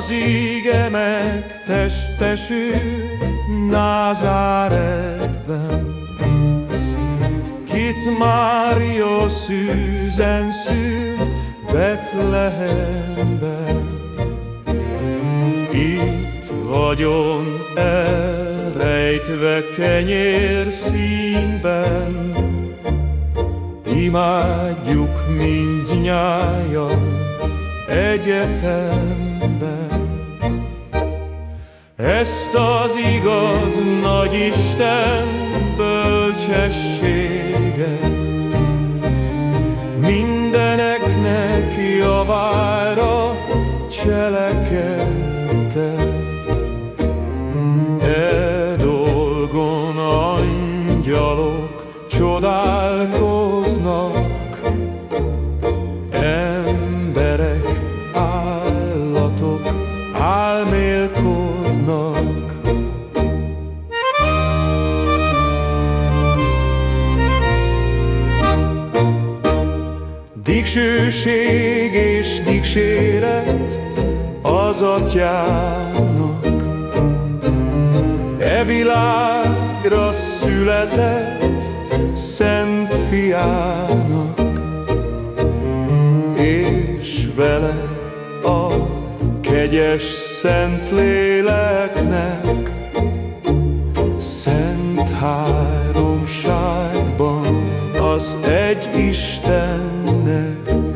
Az íge megtestesült Názáretben, Kit Mária szűzen szült Betlehemben. Itt vagyon elrejtve kenyér színben, Imádjuk mindnyájan egyetemben. Ezt az igaz nagy Isten bölcsessége Mindeneknek javára cselekedte. Angyalok csodálkoznak, Emberek, állatok álmélkodnak. Dicsőség és dicséret az atyának, E világra született szent fiának, És vele a kegyes szent léleknek, Szent háromságban az egy Istennek.